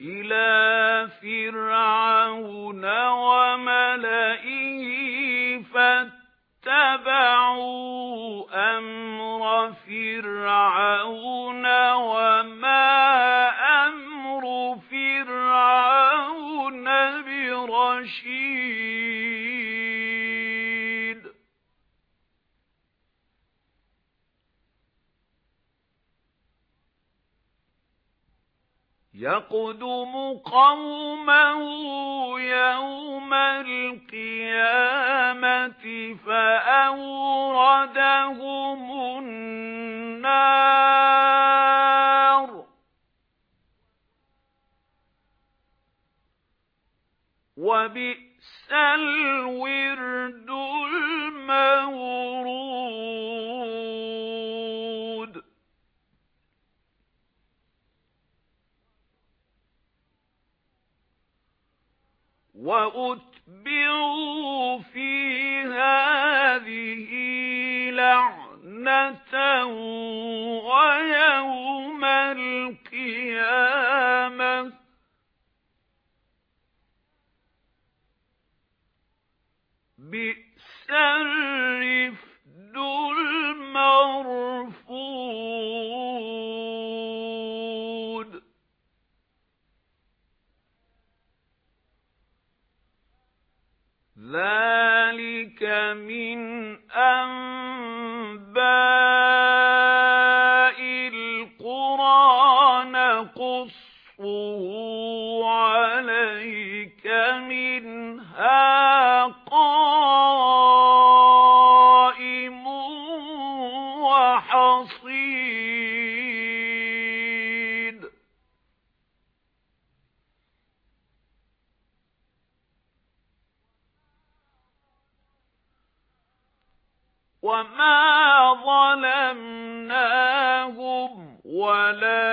إِلَى فِرْعَوْنَ وَمَلَئِهِ فَاتَّبَعُوا أَمْرَ فِرْعَوْنَ. يَقْدُمُ قَوْمَهُ يَوْمَ الْقِيَامَةِ فَأَوْرَدَهُمُ النَّارَ. وَبِئْسَ الْوِرْدُ الْمَوْرُودُ وَأُتْبِعُوا فِي هَذِهِ لَعْنَةً وَيَوْمَ الْقِيَامَةِ. بِئْسَ الرِّفْدُ ذَلِكَ مِنْ أَنْبَاءِ الْقُرَى نَقُصُّهُ عَلَيْكَ مِنْهَا وَمَا ظَلَمْنَاهُمْ وَلَكِنْ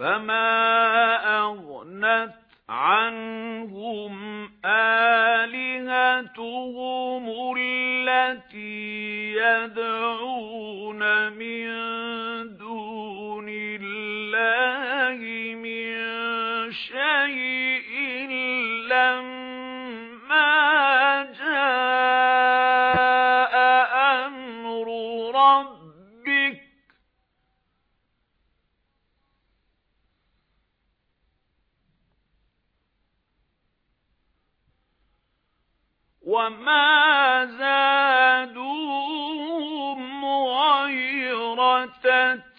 فَمَا أَغْنَتْ عَنْهُمْ آلِهَتُهُمُ الَّتِي يَدْعُونَ مِن وَمَا زَادُوهُمْ غَيْرَ تَتْبِيبٍ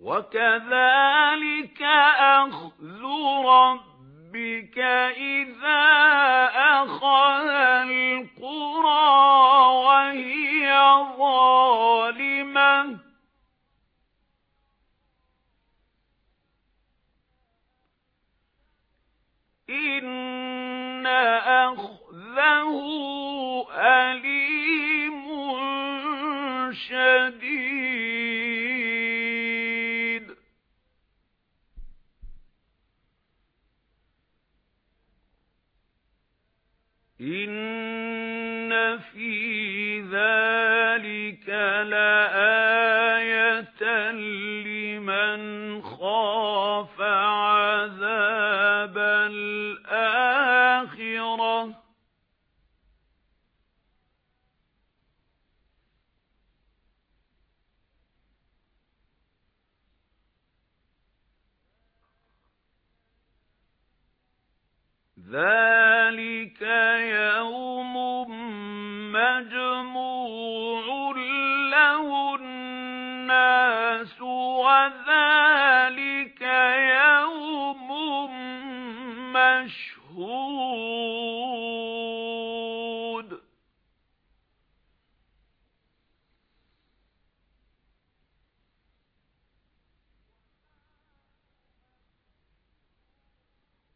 وَكَذَلِكَ أَخْذُ رَبِّكَ إِذَا أَخَذَ إِنَّ أَخْذَهُ أَلِيمٌ شَدِيدٌ. إِنَّ فِي ذَلِكَ لَآيَةً لِمَنْ خَافَ ذَلِكَ يَوْمٌ مَجْمُوعٌ لَهُ النَّاسُ وَذَلِكَ يَوْمٌ مَشْهُودٌ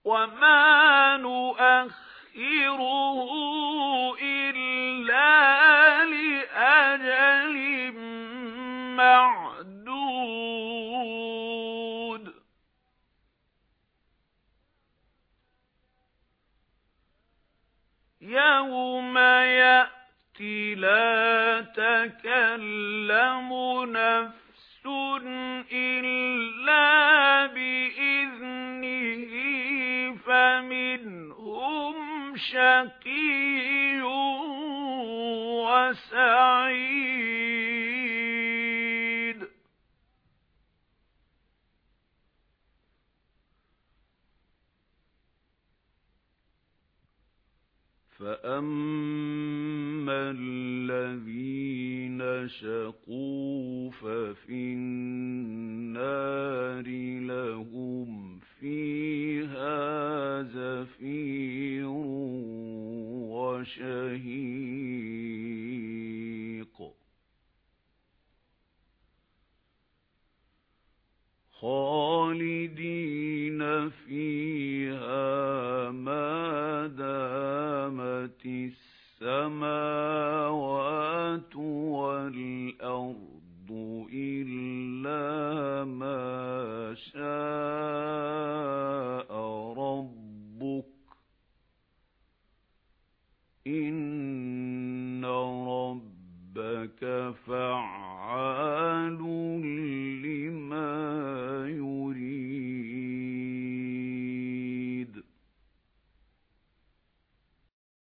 وَمَا نُؤَخِّرُهُ إِلَّا لِأَجَلٍ مَّعْدُودٍ. يَوْمَ يَأْتِي لَا تَكَلَّمُ نَفْسٌ إِلَّا بِإِذْنِهِ فَمِنْهُمْ شَقِيٌّ وَسَعِيدٌ فَأَمَّا الَّذِينَ شَقُوا فَفِي النَّارِ خَالِدِينَ فِيهَا مَا دَامَتِ السَّمَاوَاتُ وَالْأَرْضُ إِلَّا مَا شَاءَ رَبُّكَ إِنَّ رَبَّكَ فَعَّالٌ